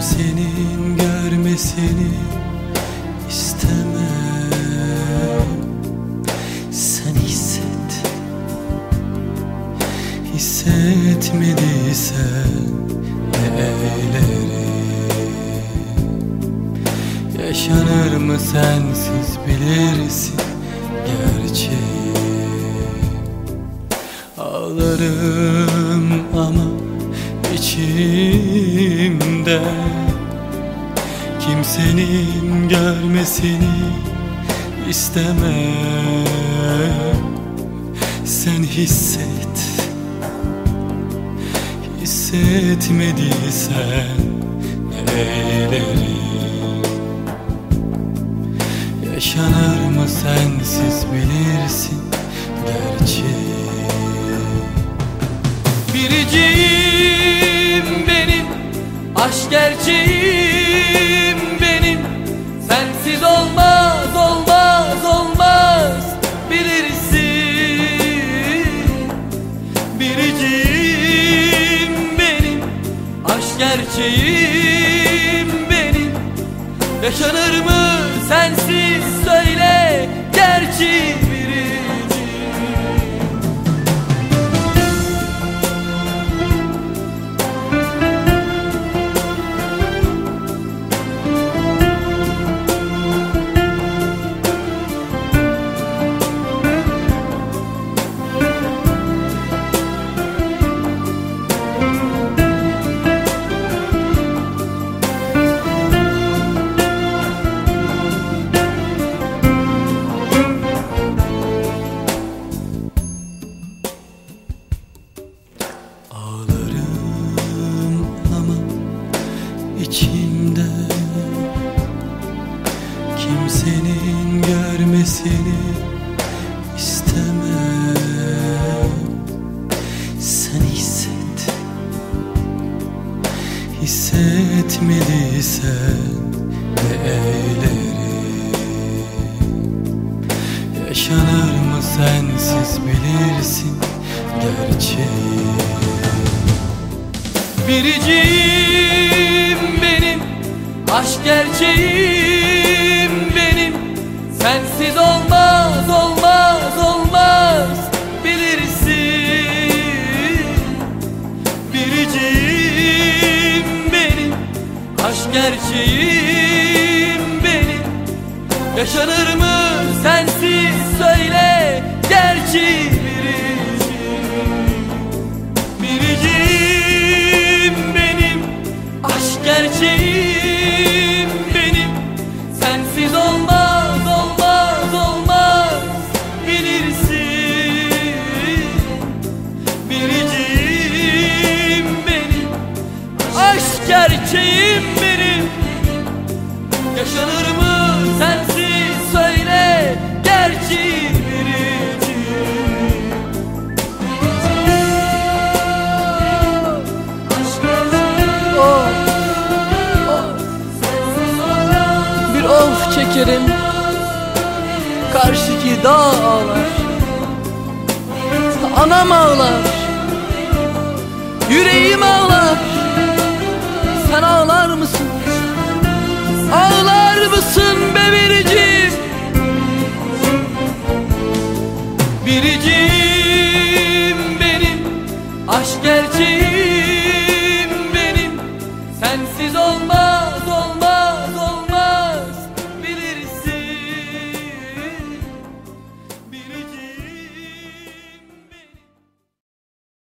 seni istemem. Sen hisset. Hissetmediysen ne eylerim? Yaşanır mı sensiz bilirsin gerçeği. Ağlarım ama içimde Kimsenin görmesini istemem Sen hisset Hissetmediysen ne eylerim Yaşanır mı sensiz bilirsin gerçeği. Biricim benim Aşk gerçeğim benim. Sensiz olmaz olmaz olmaz. Bilirsin. Biricim benim. Aşk gerçeğim benim. Yaşanır mı sensiz içimde. Kimsenin görmesini istemem. Sen hisset. Hissetmediysen ne eylerim Yaşanır mı sensiz bilirsin gerçeği. Biricim benim Aşk gerçeğim benim. Sensiz olmaz olmaz olmaz. Bilirsin. Biricim benim. Aşk gerçeğim benim. Yaşanır mı gerçeğim benim. Yaşanır mı? Sensiz söyle Gerçi biricim Bir of çekerim Karşıki dağ ağlar Anam ağlar Biricim benim Aşk gerçeğim